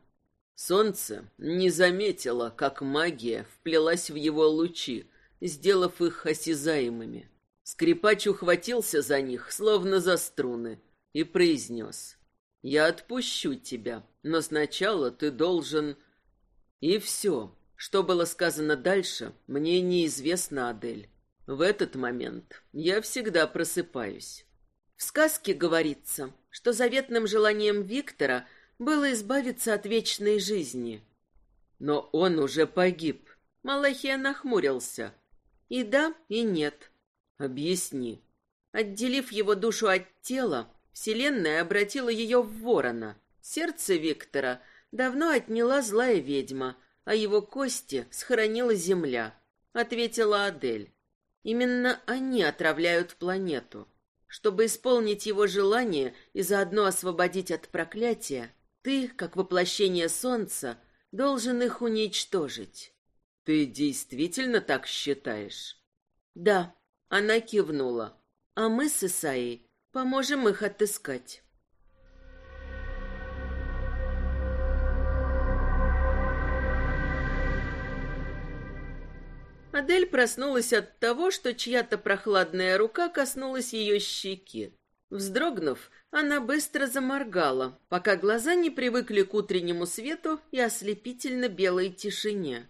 Солнце не заметило, как магия вплелась в его лучи, сделав их осязаемыми. Скрипач ухватился за них, словно за струны, и произнес. «Я отпущу тебя, но сначала ты должен...» И все, что было сказано дальше, мне неизвестно, Адель. В этот момент я всегда просыпаюсь. В сказке говорится, что заветным желанием Виктора было избавиться от вечной жизни. Но он уже погиб. Малахия нахмурился. И да, и нет. Объясни. Отделив его душу от тела, Вселенная обратила ее в ворона. Сердце Виктора давно отняла злая ведьма, а его кости схоронила земля, ответила Адель. Именно они отравляют планету. Чтобы исполнить его желание и заодно освободить от проклятия, ты, как воплощение солнца, должен их уничтожить. Ты действительно так считаешь? Да, она кивнула. А мы с Исаей Поможем их отыскать. Адель проснулась от того, что чья-то прохладная рука коснулась ее щеки. Вздрогнув, она быстро заморгала, пока глаза не привыкли к утреннему свету и ослепительно белой тишине.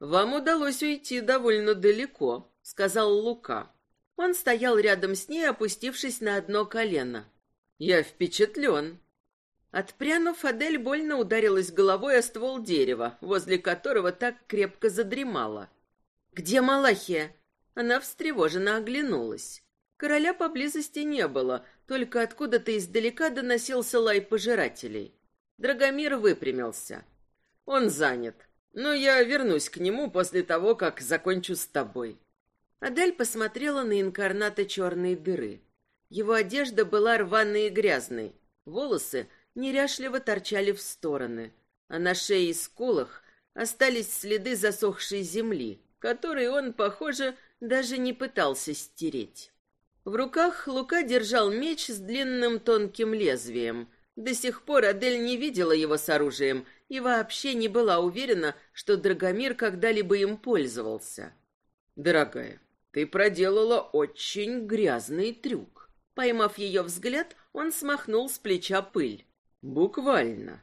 «Вам удалось уйти довольно далеко», — сказал Лука. Он стоял рядом с ней, опустившись на одно колено. «Я впечатлен». Отпрянув, Адель больно ударилась головой о ствол дерева, возле которого так крепко задремала. «Где Малахия?» Она встревоженно оглянулась. Короля поблизости не было, только откуда-то издалека доносился лай пожирателей. Драгомир выпрямился. «Он занят, но я вернусь к нему после того, как закончу с тобой». Адель посмотрела на инкарната черной дыры. Его одежда была рваной и грязной, волосы неряшливо торчали в стороны, а на шее и скулах остались следы засохшей земли, которые он, похоже, даже не пытался стереть. В руках Лука держал меч с длинным тонким лезвием. До сих пор Адель не видела его с оружием и вообще не была уверена, что Драгомир когда-либо им пользовался. «Дорогая, ты проделала очень грязный трюк. Поймав ее взгляд, он смахнул с плеча пыль. Буквально.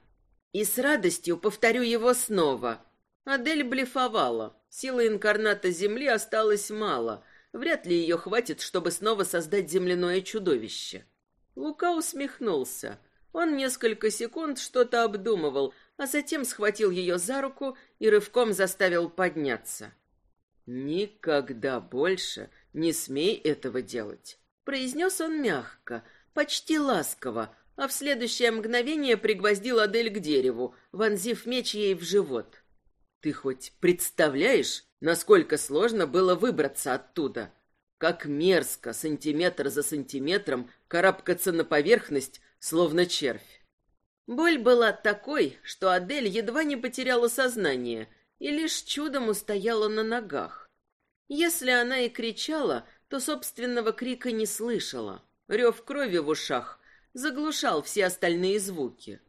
И с радостью повторю его снова. Адель блефовала. Силы инкарната Земли осталось мало. Вряд ли ее хватит, чтобы снова создать земляное чудовище. Лука усмехнулся. Он несколько секунд что-то обдумывал, а затем схватил ее за руку и рывком заставил подняться. «Никогда больше не смей этого делать», — произнес он мягко, почти ласково, а в следующее мгновение пригвоздил Адель к дереву, вонзив меч ей в живот. Ты хоть представляешь, насколько сложно было выбраться оттуда? Как мерзко, сантиметр за сантиметром, карабкаться на поверхность, словно червь. Боль была такой, что Адель едва не потеряла сознание и лишь чудом устояла на ногах. Если она и кричала, то собственного крика не слышала. Рев крови в ушах заглушал все остальные звуки.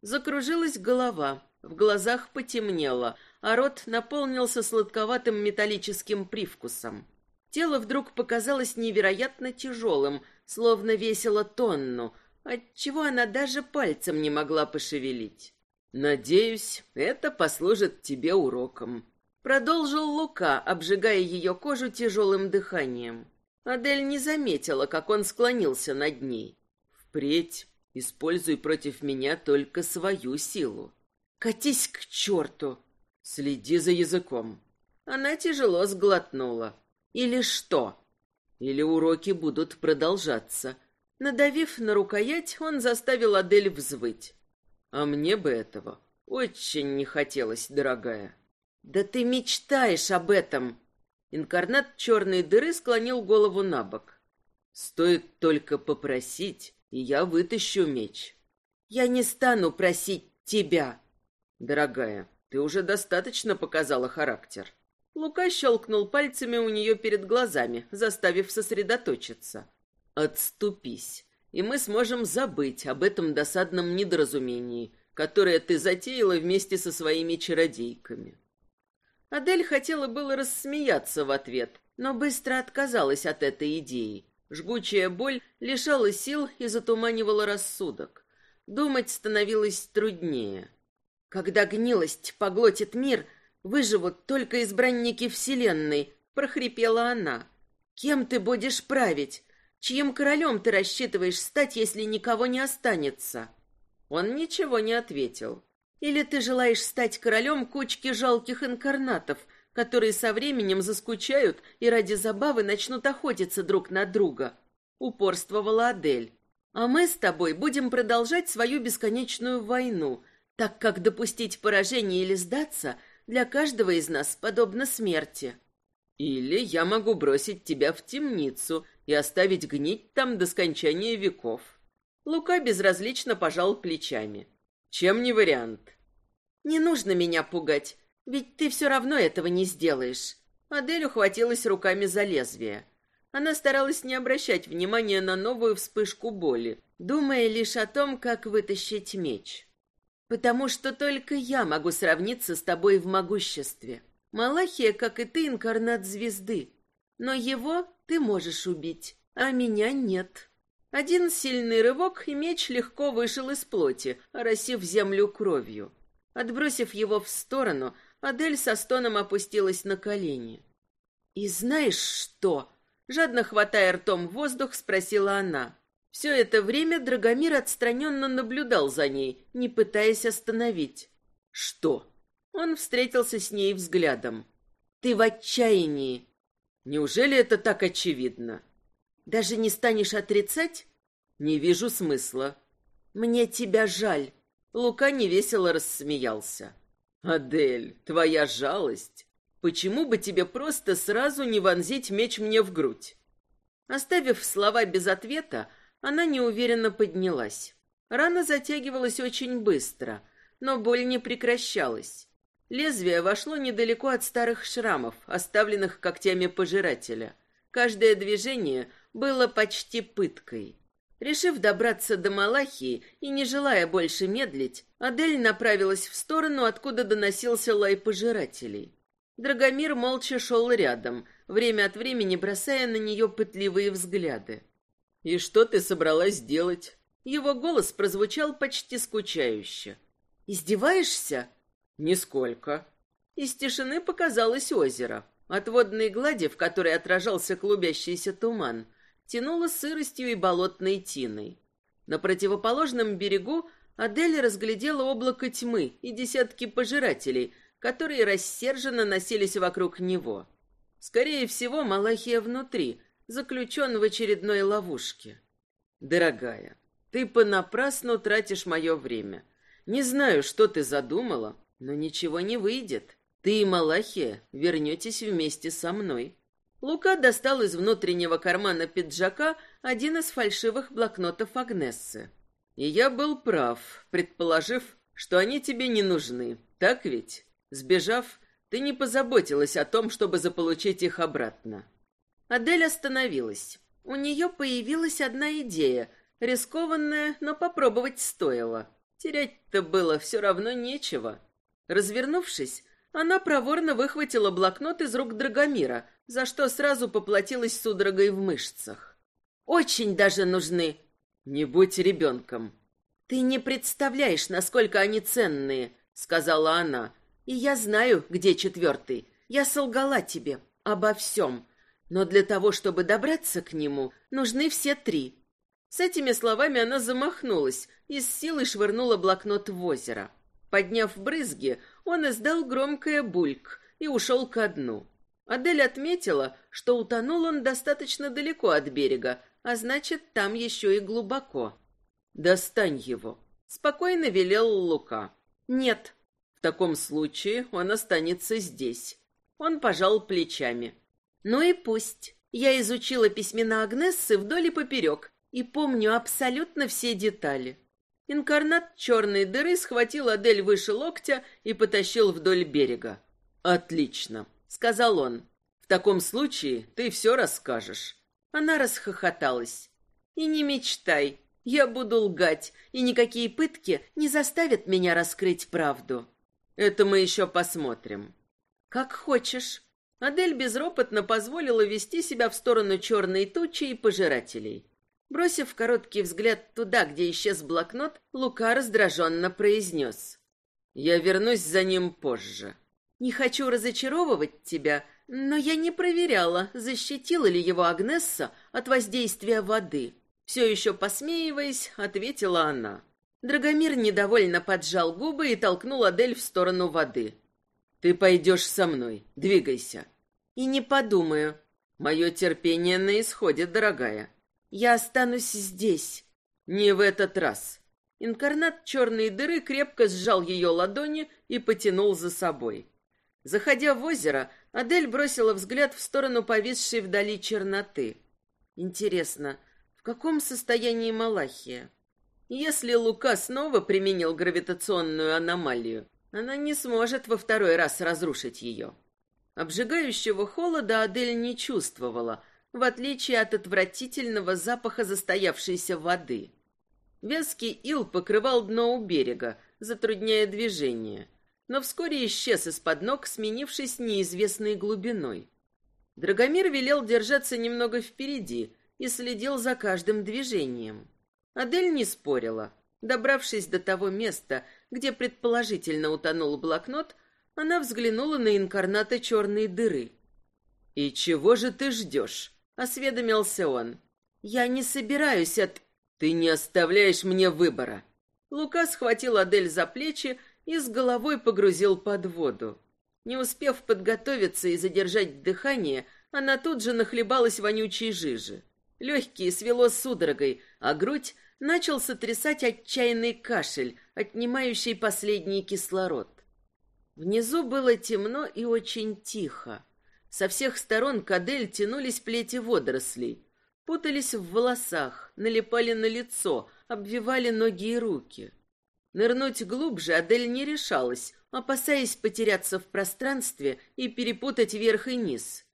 Закружилась голова, в глазах потемнело, а рот наполнился сладковатым металлическим привкусом. Тело вдруг показалось невероятно тяжелым, словно весило тонну, отчего она даже пальцем не могла пошевелить. «Надеюсь, это послужит тебе уроком», — продолжил Лука, обжигая ее кожу тяжелым дыханием. Адель не заметила, как он склонился над ней. «Впредь используй против меня только свою силу. Катись к черту! Следи за языком». Она тяжело сглотнула. «Или что?» «Или уроки будут продолжаться». Надавив на рукоять, он заставил Адель взвыть. «А мне бы этого очень не хотелось, дорогая». «Да ты мечтаешь об этом!» Инкарнат черной дыры склонил голову на бок. «Стоит только попросить, и я вытащу меч». «Я не стану просить тебя». «Дорогая, ты уже достаточно показала характер». Лука щелкнул пальцами у нее перед глазами, заставив сосредоточиться. «Отступись, и мы сможем забыть об этом досадном недоразумении, которое ты затеяла вместе со своими чародейками». Адель хотела было рассмеяться в ответ, но быстро отказалась от этой идеи. Жгучая боль лишала сил и затуманивала рассудок. Думать становилось труднее. Когда гнилость поглотит мир, выживут только избранники Вселенной, прохрипела она. Кем ты будешь править? Чьим королем ты рассчитываешь стать, если никого не останется? Он ничего не ответил. Или ты желаешь стать королем кучки жалких инкарнатов, которые со временем заскучают и ради забавы начнут охотиться друг на друга?» Упорствовала Адель. «А мы с тобой будем продолжать свою бесконечную войну, так как допустить поражение или сдаться для каждого из нас подобно смерти». «Или я могу бросить тебя в темницу и оставить гнить там до скончания веков». Лука безразлично пожал плечами. Чем не вариант? Не нужно меня пугать, ведь ты все равно этого не сделаешь. Адель ухватилась руками за лезвие. Она старалась не обращать внимания на новую вспышку боли, думая лишь о том, как вытащить меч. «Потому что только я могу сравниться с тобой в могуществе. Малахия, как и ты, инкарнат звезды. Но его ты можешь убить, а меня нет». Один сильный рывок, и меч легко вышел из плоти, оросив землю кровью. Отбросив его в сторону, Адель со стоном опустилась на колени. «И знаешь что?» Жадно хватая ртом воздух, спросила она. Все это время Драгомир отстраненно наблюдал за ней, не пытаясь остановить. «Что?» Он встретился с ней взглядом. «Ты в отчаянии!» «Неужели это так очевидно?» Даже не станешь отрицать? Не вижу смысла. Мне тебя жаль. Лука невесело рассмеялся. Адель, твоя жалость. Почему бы тебе просто сразу не вонзить меч мне в грудь? Оставив слова без ответа, она неуверенно поднялась. Рана затягивалась очень быстро, но боль не прекращалась. Лезвие вошло недалеко от старых шрамов, оставленных когтями пожирателя. Каждое движение было почти пыткой. Решив добраться до Малахии и не желая больше медлить, Адель направилась в сторону, откуда доносился лай пожирателей. Драгомир молча шел рядом, время от времени бросая на нее пытливые взгляды. «И что ты собралась делать?» Его голос прозвучал почти скучающе. «Издеваешься?» «Нисколько». Из тишины показалось озеро. От водной глади, в которой отражался клубящийся туман, тянуло сыростью и болотной тиной. На противоположном берегу Адель разглядела облако тьмы и десятки пожирателей, которые рассерженно носились вокруг него. Скорее всего, Малахия внутри, заключен в очередной ловушке. «Дорогая, ты понапрасну тратишь мое время. Не знаю, что ты задумала, но ничего не выйдет. Ты и Малахия вернетесь вместе со мной. Лука достал из внутреннего кармана пиджака один из фальшивых блокнотов Агнессы. И я был прав, предположив, что они тебе не нужны. Так ведь? Сбежав, ты не позаботилась о том, чтобы заполучить их обратно. Адель остановилась. У нее появилась одна идея, рискованная, но попробовать стоило. Терять-то было все равно нечего. Развернувшись, она проворно выхватила блокнот из рук Драгомира, за что сразу поплатилась судорогой в мышцах. «Очень даже нужны!» «Не будь ребенком!» «Ты не представляешь, насколько они ценные!» — сказала она. «И я знаю, где четвертый. Я солгала тебе обо всем. Но для того, чтобы добраться к нему, нужны все три». С этими словами она замахнулась и с силой швырнула блокнот в озеро. Подняв брызги, он издал громкое бульк и ушел ко дну. Адель отметила, что утонул он достаточно далеко от берега, а значит, там еще и глубоко. «Достань его», — спокойно велел Лука. «Нет». «В таком случае он останется здесь». Он пожал плечами. «Ну и пусть. Я изучила письмена Агнессы вдоль и поперек и помню абсолютно все детали». Инкарнат черной дыры схватил Адель выше локтя и потащил вдоль берега. «Отлично», — сказал он. «В таком случае ты все расскажешь». Она расхохоталась. «И не мечтай, я буду лгать, и никакие пытки не заставят меня раскрыть правду». «Это мы еще посмотрим». «Как хочешь». Адель безропотно позволила вести себя в сторону черной тучи и пожирателей. Бросив короткий взгляд туда, где исчез блокнот, Лука раздраженно произнес. «Я вернусь за ним позже. Не хочу разочаровывать тебя, но я не проверяла, защитила ли его Агнесса от воздействия воды». Все еще посмеиваясь, ответила она. Драгомир недовольно поджал губы и толкнул Адель в сторону воды. «Ты пойдешь со мной. Двигайся». «И не подумаю». «Мое терпение на исходе, дорогая. Я останусь здесь. Не в этот раз. Инкарнат черной дыры крепко сжал ее ладони и потянул за собой. Заходя в озеро, Адель бросила взгляд в сторону повисшей вдали черноты. Интересно, в каком состоянии Малахия? Если Лука снова применил гравитационную аномалию, она не сможет во второй раз разрушить ее. Обжигающего холода Адель не чувствовала — в отличие от отвратительного запаха застоявшейся воды. Вязкий ил покрывал дно у берега, затрудняя движение, но вскоре исчез из-под ног, сменившись неизвестной глубиной. Драгомир велел держаться немного впереди и следил за каждым движением. Адель не спорила. Добравшись до того места, где предположительно утонул блокнот, она взглянула на инкарната черной дыры. «И чего же ты ждешь?» Осведомился он. «Я не собираюсь от...» «Ты не оставляешь мне выбора». Лука схватил Адель за плечи и с головой погрузил под воду. Не успев подготовиться и задержать дыхание, она тут же нахлебалась вонючей жижи. Легкие свело судорогой, а грудь начал сотрясать отчаянный кашель, отнимающий последний кислород. Внизу было темно и очень тихо. Со всех сторон к Адель тянулись плети водорослей. Путались в волосах, налипали на лицо, обвивали ноги и руки. Нырнуть глубже Адель не решалась, опасаясь потеряться в пространстве и перепутать верх и низ.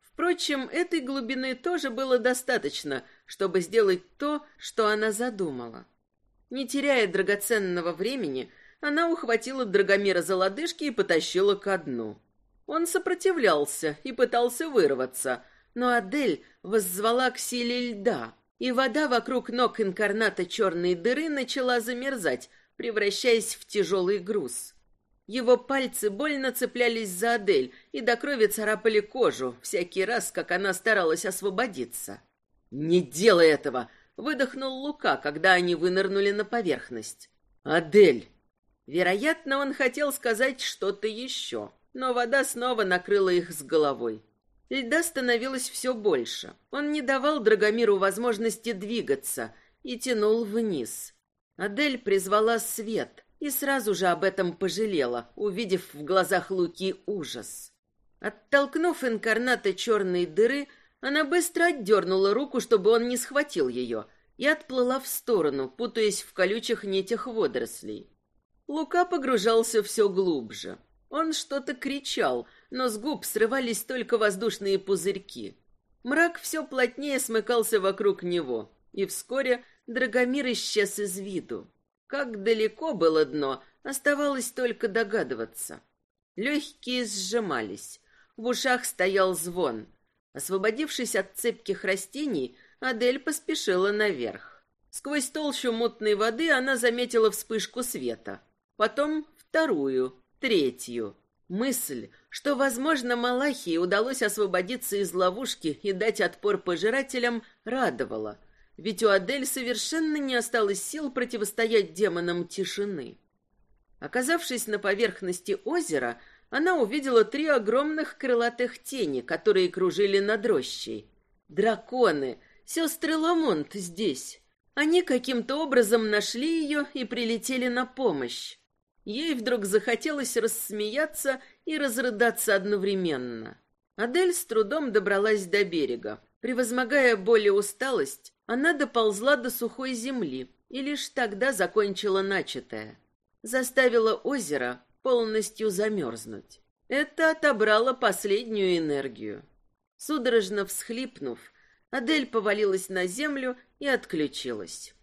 Впрочем, этой глубины тоже было достаточно, чтобы сделать то, что она задумала. Не теряя драгоценного времени, она ухватила Драгомира за лодыжки и потащила ко дну. Он сопротивлялся и пытался вырваться, но Адель воззвала к силе льда, и вода вокруг ног инкарната черной дыры начала замерзать, превращаясь в тяжелый груз. Его пальцы больно цеплялись за Адель и до крови царапали кожу всякий раз, как она старалась освободиться. «Не делай этого!» — выдохнул Лука, когда они вынырнули на поверхность. «Адель!» Вероятно, он хотел сказать что-то еще но вода снова накрыла их с головой. Льда становилось все больше. Он не давал Драгомиру возможности двигаться и тянул вниз. Адель призвала свет, и сразу же об этом пожалела, увидев в глазах Луки ужас. Оттолкнув инкарната черной дыры, она быстро отдернула руку, чтобы он не схватил ее, и отплыла в сторону, путаясь в колючих нитях водорослей. Лука погружался все глубже. Он что-то кричал, но с губ срывались только воздушные пузырьки. Мрак все плотнее смыкался вокруг него, и вскоре Драгомир исчез из виду. Как далеко было дно, оставалось только догадываться. Легкие сжимались, в ушах стоял звон. Освободившись от цепких растений, Адель поспешила наверх. Сквозь толщу мутной воды она заметила вспышку света. Потом вторую, третью. Мысль, что, возможно, Малахии удалось освободиться из ловушки и дать отпор пожирателям, радовала, ведь у Адель совершенно не осталось сил противостоять демонам тишины. Оказавшись на поверхности озера, она увидела три огромных крылатых тени, которые кружили над рощей. Драконы, сестры Ламонт здесь. Они каким-то образом нашли ее и прилетели на помощь. Ей вдруг захотелось рассмеяться и разрыдаться одновременно. Адель с трудом добралась до берега. Превозмогая боль и усталость, она доползла до сухой земли и лишь тогда закончила начатое. Заставила озеро полностью замерзнуть. Это отобрало последнюю энергию. Судорожно всхлипнув, Адель повалилась на землю и отключилась.